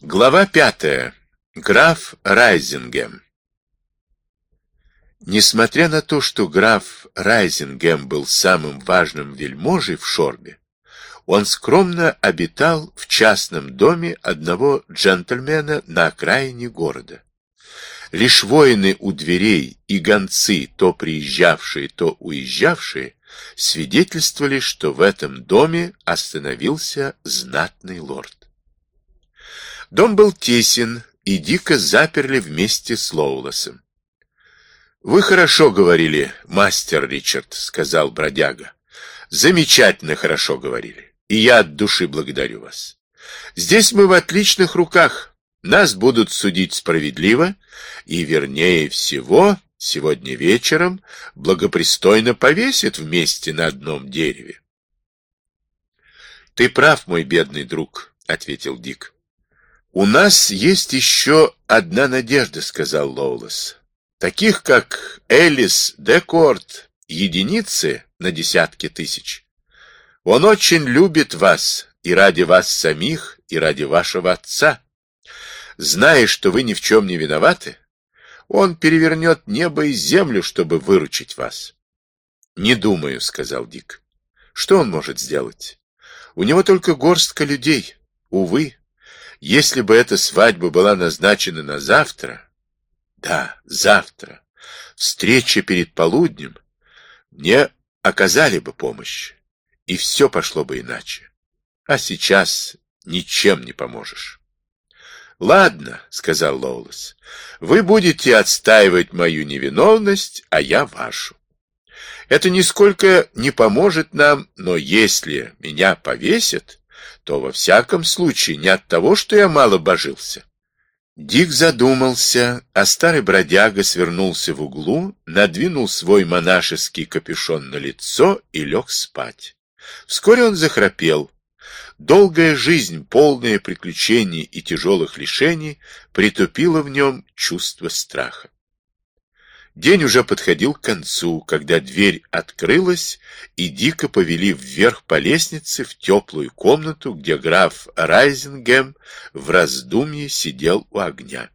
Глава пятая. Граф Райзингем. Несмотря на то, что граф Райзингем был самым важным вельможей в Шорбе, он скромно обитал в частном доме одного джентльмена на окраине города. Лишь воины у дверей и гонцы, то приезжавшие, то уезжавшие, свидетельствовали, что в этом доме остановился знатный лорд. Дом был тесен, и дико заперли вместе с Лоулосом. «Вы хорошо говорили, мастер Ричард», — сказал бродяга. «Замечательно хорошо говорили, и я от души благодарю вас. Здесь мы в отличных руках, нас будут судить справедливо, и, вернее всего, сегодня вечером благопристойно повесят вместе на одном дереве». «Ты прав, мой бедный друг», — ответил Дик. «У нас есть еще одна надежда», — сказал Лоулес. «Таких, как Элис, Декорт, единицы на десятки тысяч. Он очень любит вас, и ради вас самих, и ради вашего отца. Зная, что вы ни в чем не виноваты, он перевернет небо и землю, чтобы выручить вас». «Не думаю», — сказал Дик. «Что он может сделать? У него только горстка людей. Увы, если бы эта свадьба была назначена на завтра, да, завтра, встреча перед полуднем, мне оказали бы помощь, и все пошло бы иначе. А сейчас ничем не поможешь. «Ладно», — сказал Лоулес, — «вы будете отстаивать мою невиновность, а я вашу. Это нисколько не поможет нам, но если меня повесят, то во всяком случае не от того, что я мало божился. Дик задумался, а старый бродяга свернулся в углу, надвинул свой монашеский капюшон на лицо и лег спать. Вскоре он захрапел. Долгая жизнь, полная приключений и тяжелых лишений, притупила в нем чувство страха. День уже подходил к концу, когда дверь открылась, и дико повели вверх по лестнице в теплую комнату, где граф Райзингем в раздумье сидел у огня.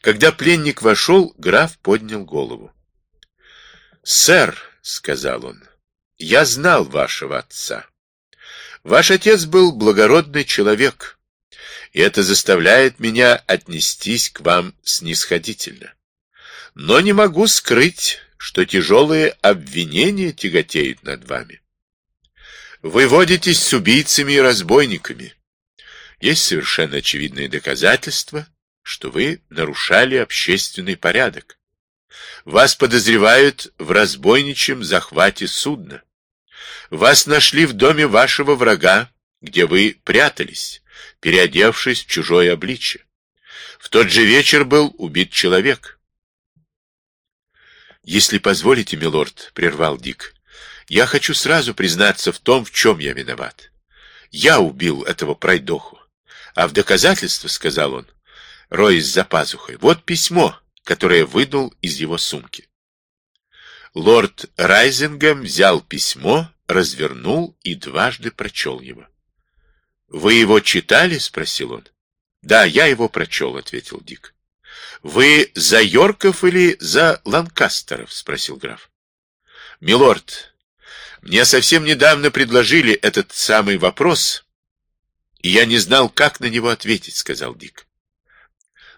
Когда пленник вошел, граф поднял голову. «Сэр», — сказал он, — «я знал вашего отца. Ваш отец был благородный человек, и это заставляет меня отнестись к вам снисходительно но не могу скрыть, что тяжелые обвинения тяготеют над вами. Вы водитесь с убийцами и разбойниками. Есть совершенно очевидные доказательства, что вы нарушали общественный порядок. Вас подозревают в разбойничьем захвате судна. Вас нашли в доме вашего врага, где вы прятались, переодевшись в чужое обличье. В тот же вечер был убит человек. «Если позволите, милорд», — прервал Дик, — «я хочу сразу признаться в том, в чем я виноват. Я убил этого пройдоху. А в доказательство, — сказал он, роясь за пазухой, — вот письмо, которое вынул из его сумки. Лорд Райзингем взял письмо, развернул и дважды прочел его. «Вы его читали?» — спросил он. «Да, я его прочел», — ответил Дик. «Вы за Йорков или за Ланкастеров?» — спросил граф. «Милорд, мне совсем недавно предложили этот самый вопрос, и я не знал, как на него ответить», — сказал Дик.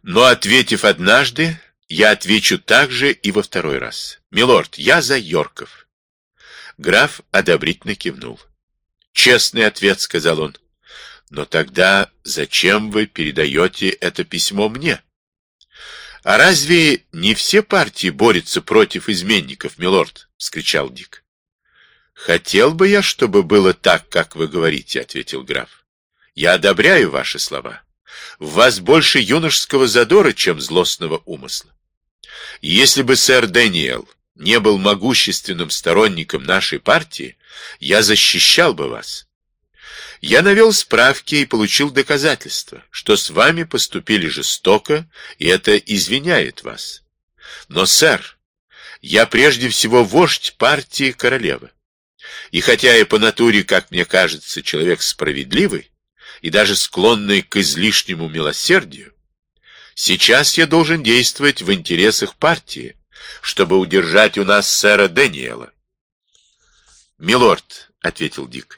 «Но, ответив однажды, я отвечу также и во второй раз. Милорд, я за Йорков». Граф одобрительно кивнул. «Честный ответ», — сказал он. «Но тогда зачем вы передаете это письмо мне?» «А разве не все партии борются против изменников, милорд?» — вскричал Дик. «Хотел бы я, чтобы было так, как вы говорите», — ответил граф. «Я одобряю ваши слова. В вас больше юношеского задора, чем злостного умысла. Если бы сэр Дэниел не был могущественным сторонником нашей партии, я защищал бы вас. Я навел справки и получил доказательства, что с вами поступили жестоко, и это извиняет вас. Но, сэр, я прежде всего вождь партии королевы. И хотя я по натуре, как мне кажется, человек справедливый, и даже склонный к излишнему милосердию, сейчас я должен действовать в интересах партии, чтобы удержать у нас сэра Дэниела. «Милорд», — ответил Дик, —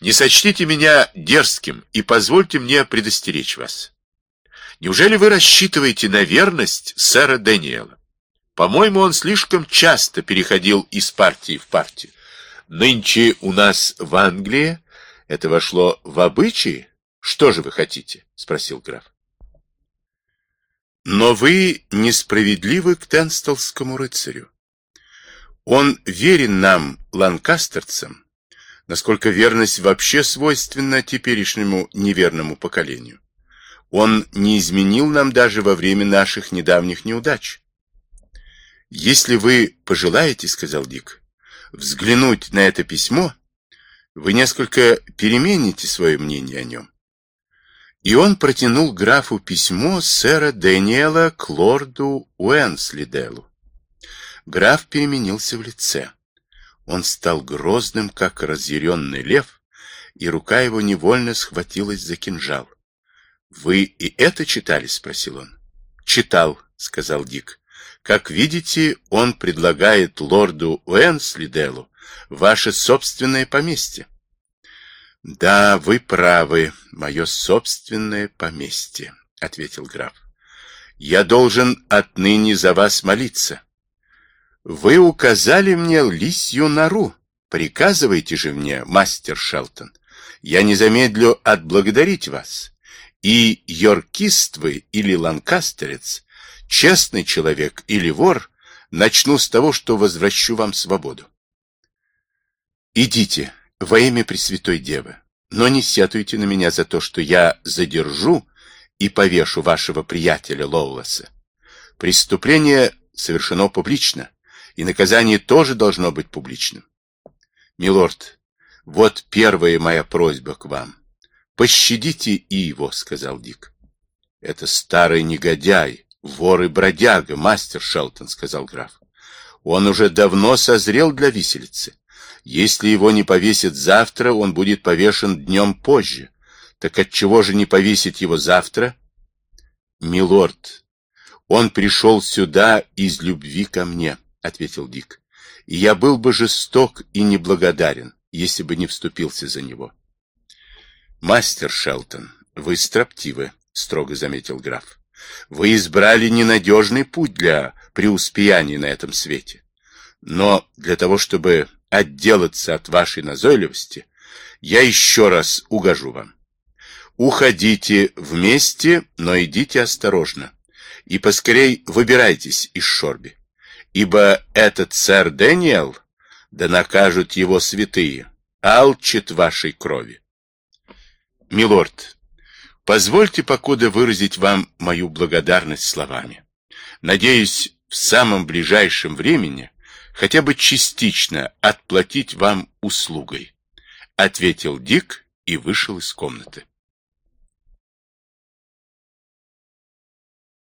«не сочтите меня дерзким и позвольте мне предостеречь вас. Неужели вы рассчитываете на верность сэра Дэниела? По-моему, он слишком часто переходил из партии в партию. Нынче у нас в Англии это вошло в обычаи? Что же вы хотите? — спросил граф. Но вы несправедливы к Тенстолскому рыцарю. Он верен нам, ланкастерцам, насколько верность вообще свойственна теперешнему неверному поколению. Он не изменил нам даже во время наших недавних неудач. Если вы пожелаете, — сказал Дик, — взглянуть на это письмо, вы несколько перемените свое мнение о нем. И он протянул графу письмо сэра Дэниела к лорду Уэнслиделу. Граф переменился в лице. Он стал грозным, как разъяренный лев, и рука его невольно схватилась за кинжал. — Вы и это читали? — спросил он. — Читал, — сказал Дик. — Как видите, он предлагает лорду Уэнслиделу ваше собственное поместье. — Да, вы правы, мое собственное поместье, — ответил граф. — Я должен отныне за вас молиться. Вы указали мне лисью нору. Приказывайте же мне, мастер Шелтон. Я не замедлю отблагодарить вас. И йоркист вы или ланкастерец, честный человек или вор, начну с того, что возвращу вам свободу. Идите во имя Пресвятой Девы, но не сетуйте на меня за то, что я задержу и повешу вашего приятеля Лоуласа. Преступление совершено публично и наказание тоже должно быть публичным. Милорд, вот первая моя просьба к вам. Пощадите и его, сказал Дик. Это старый негодяй, вор и бродяга, мастер Шелтон, сказал граф. Он уже давно созрел для виселицы. Если его не повесят завтра, он будет повешен днем позже. Так отчего же не повесить его завтра? Милорд, он пришел сюда из любви ко мне. — ответил Дик. — я был бы жесток и неблагодарен, если бы не вступился за него. — Мастер Шелтон, вы строптивы, — строго заметил граф. — Вы избрали ненадежный путь для преуспеяния на этом свете. Но для того, чтобы отделаться от вашей назойливости, я еще раз угожу вам. Уходите вместе, но идите осторожно. И поскорей выбирайтесь из Шорби ибо этот сэр Дэниел, да накажут его святые, алчит вашей крови. Милорд, позвольте покуда выразить вам мою благодарность словами. Надеюсь, в самом ближайшем времени хотя бы частично отплатить вам услугой, ответил Дик и вышел из комнаты.